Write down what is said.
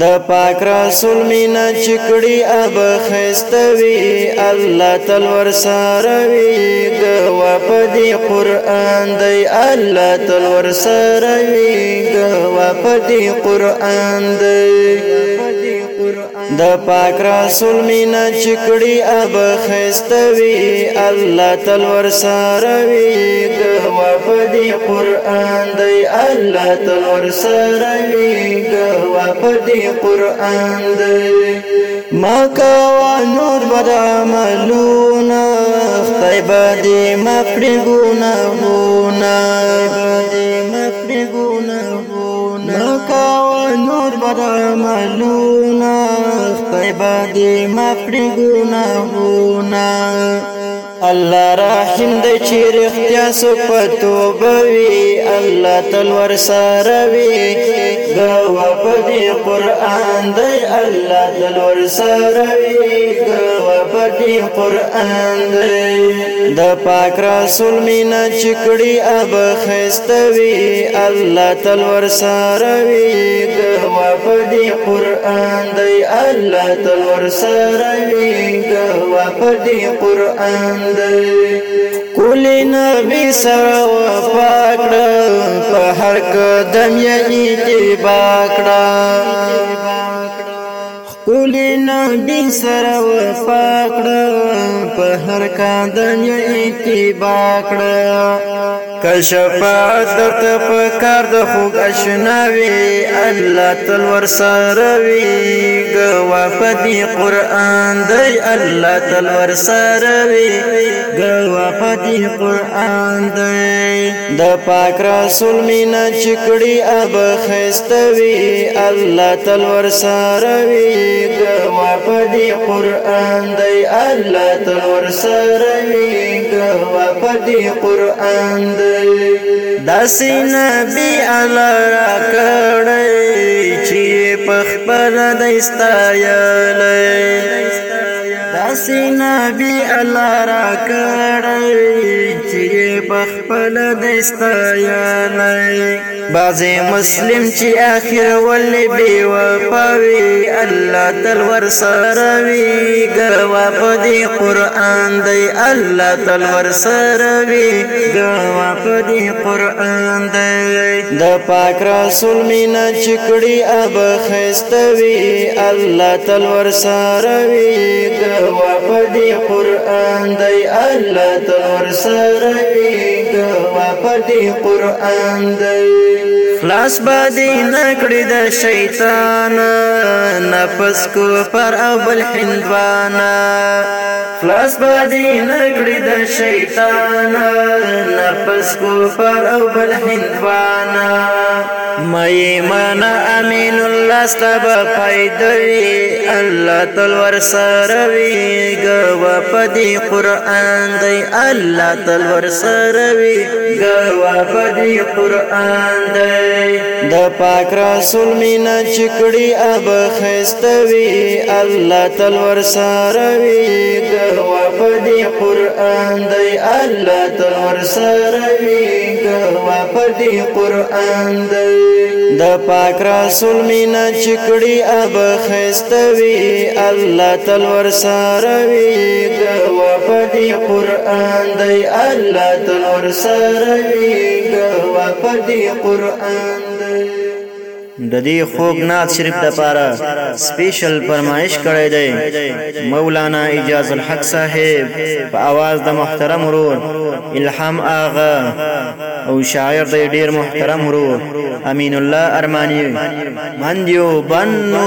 د پاک رسول مینا چکړی اب خستوي الله تل ور ساروي گو پدی قران دی الله تل ور ساروي گو پدی قران دی د پاک رسول مینا چکړی اب خستوي الله تل ور سره وي گوا په دې قران دی الله تل ور سره وي گوا په دې قران دی ما کا نور بد عملونه خدای باندې ما پرګونه هونه باندې ما پرګونه پر پر عملونا خدای باندې مفری ګناهونا الله رحیم د چیر اختیا سو پتو بوي الله تل ور سره وي دی قرآن دی الله دلور سروي گوا پتی قرآن دی د پاک رسول مینا چکڑی اب خستوي الله تلور سروي گوا پتی قرآن دی الله تلور سروي گوا پتی قرآن دی کولې نبی سره وفاکړه هر قدم یې اتباع کړه ټول نبی سره وفا کړه په هر کاندن یې اتباع کړه کشفات درت په کار د خوږ اشناوي الله تل ور سره وي ګوا په دې قران دی الله تل ور سره وي ګوا په دې قران دی د پاک رسول مینا چکړي اب خستوي الله تل ور سره وي گوا پدی قرآن دی اللہ تور سروی گوا پدی قرآن دی داسی نبی اللہ را کڑی چی پخبر دیستا یالی داسی نبی اللہ را کڑی بخپل دستایا نه بازي مسلم چې اخر ول بي وفاوي الله تل ور سره وي ګوا په دې قران دی الله تل ور سره وي ګوا په دې قران دی د پاک رسول مینا چکړي اب خستوي الله تل ور سره وي ګوا په دې قران دی الله تل ور سره وي دوا پر دی قرآن دی خلاص با دی نکڑی دا شیطان نفس کو پر اول حندوانا خلاص با دی نکڑی دا شیطان نفس کو پر اول حندوانا مې من امین الله ستب فائدوي الله تل ور سره وي غو پدي قران دی الله تل ور سره وي غو پدي قران دی د پاک رسول مینا چکړی اب خستوي الله تل ور سره وی ګروا په دې قران دی الله تل ور سره وی ګروا په دې قران دی د پاک رسول مینا چکړی اب خستوي الله تل ور سره وی ګروا په دې قران دی الله تل ور سره وی ګروا په دې قران د دې خوب نات شریف د پاره سپیشل فرمایش کړی دی مولانا اجاز الحق صاحب په आवाज د محترم ورور الهام اغا او شاعر دی ډیر محترم ورور امین الله ارمانی من دیو بنو